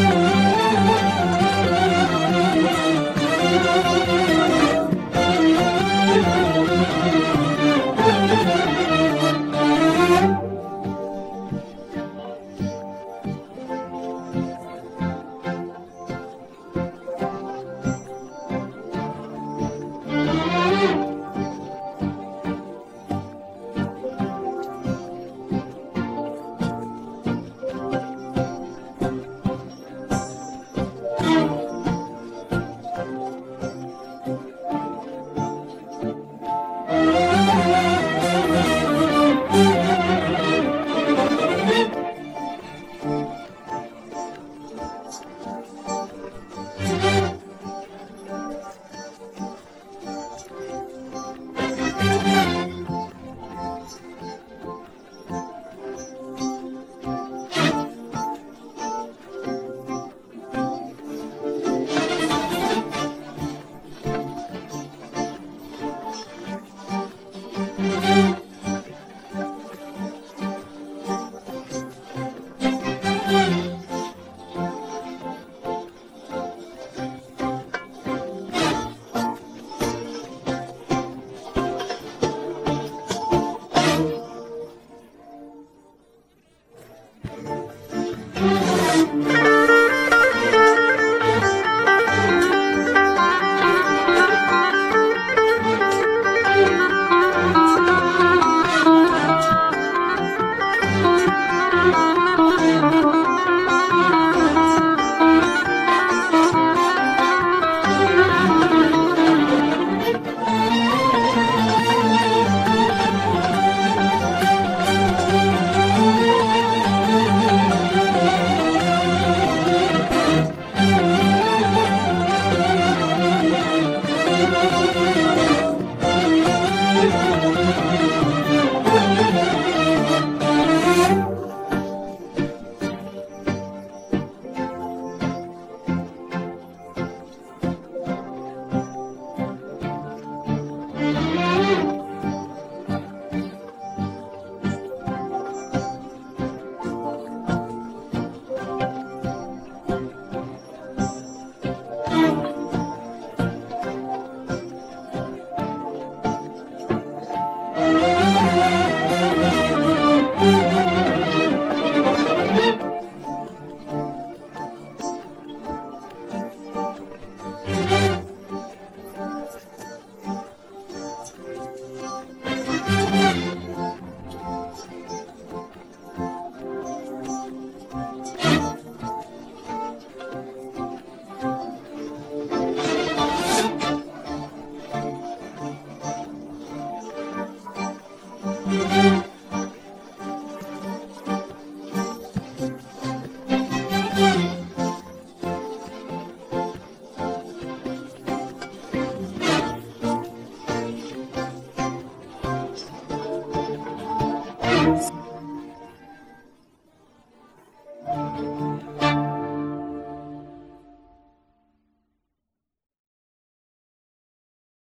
Música Müzik Thanks.